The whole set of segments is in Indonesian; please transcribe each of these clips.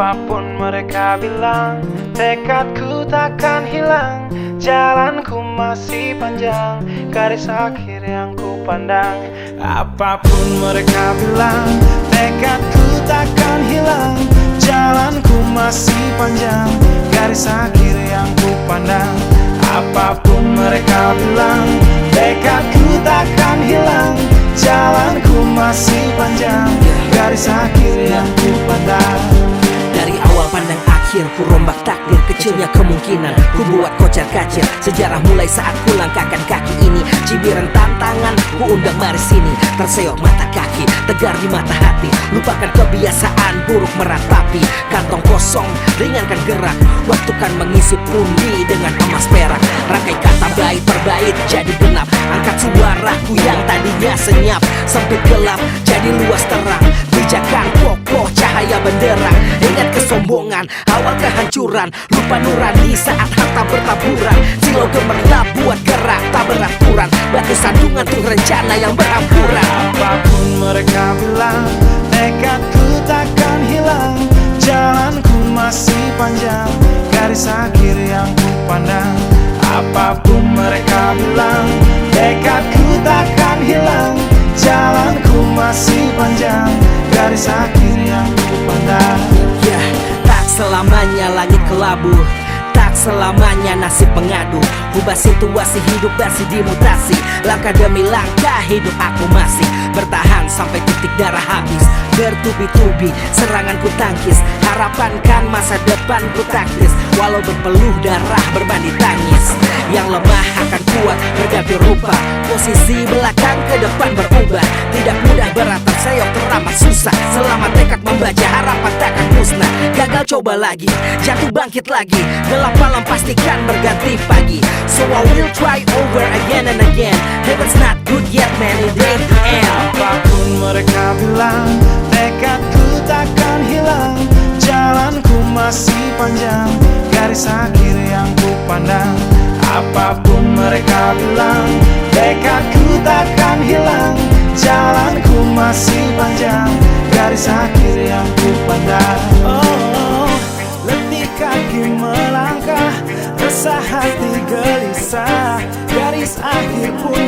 Apa pun mereka bilang Tekadku takkan hilang. Jalanku masih panjang Garis akhir yang ku pandang. Apa pun mereka bilang Tekadku takkan hilang. Jalanku masih panjang Garis akhir yang ku pandang. Apa pun mereka bilang Tekadku takkan hilang. Jalanku masih panjang Garis akhir yang ku pandang akhir Ku rombak takdir Kecilnya kemungkinan. Ku buat kocar kacir Sejarah mulai saat ku langkahkan kaki ini. Cibiran tantangan Ku undang mari sini Terseok mata kaki Tegar di mata hati. Lupakan kebiasaan buruk meratapi. Kantong kosong Ringankan gerak. Waktu kan mengisi pundi Dengan emas perak. Rangkai kata bait per bait Jadi genap. Angkat suaraku yang tadinya senyap Sempit gelap Jadi luas terang kesombongan Awal kehancuran Lupa nurani saat harta bertaburan. Silau gemerlap buat gerak Tak beraturan. Batu sandungan tuh rencana yang berhampuran Apa pun mereka bilang Tekadku takkan selamanya langit kelabu. Tak selamanya nasib pengadu Ubah situasi hidup masih dimutasi. Langkah demi langkah hidup aku masih. Bertahan sampai titik darah habis. Bertubi-tubi serangan ku tangkis. Harapan kan masa depan ku taktis. Walau berpeluh darah berbanding tangis. Yang lemah akan kuat berganti rupa. Posisi belakang ke depan berubah. Tidak mudah teramat susah. Selama tekad membaca harapan takkan musnah. Gagal coba lagi, jatuh bangkit lagi. Gelap malam pastikan berganti pagi. So I will try over again and again. Heaven's not good yet man, it ain't the end. Apa pun mereka bilang Tekadku takkan hilang. Jalanku masih panjang Garis akhir yang ku pandang. Apa pun mereka bilang Tekadku takkan hilang Jalanku masih panjang Garis akhir yang ku pandang. Oh, letih kaki melangkah Resah hati gelisah Garis akhir pun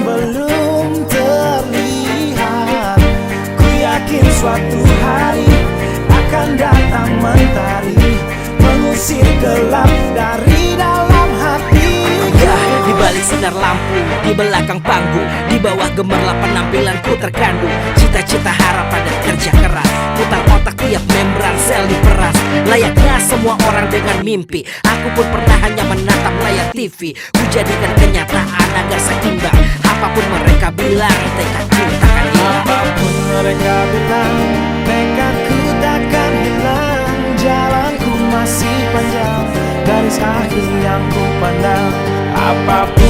di belakang panggung, di bawah gemerlap penampilanku terkandung. Cita-cita harapan dan kerja keras, putar otak tiap membran sel diperas. Layaknya semua orang dengan mimpi, aku pun pernah hanya menatap layar TV. Ku jadikan kenyataan agar seimbang. Apa pun mereka bilang, tekadku takkan hilang. Apa pun mereka bilang Tekadku takkan hilang Jalanku masih panjang Garis akhir yang ku pandang Apa pun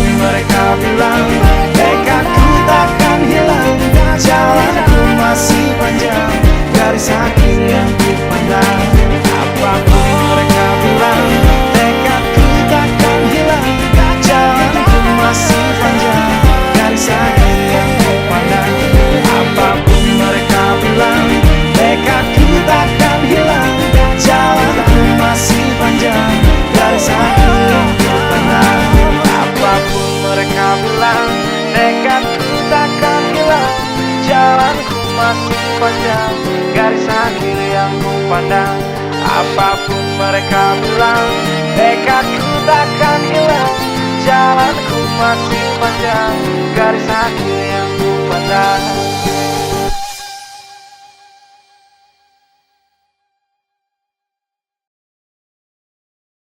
Garis akhir yang ku pandang Apa pun mereka bilang takkan hilang masih panjang. Pandang Apa pun mereka bilang takkan hilang masih panjang. Pandang Apa pun mereka bilang takkan hilang Jalanku masih panjang Garis akhir yang ku pandang. Apa pun mereka bilang Tekadku takkan hilang. Jalanku masih panjang Garis akhir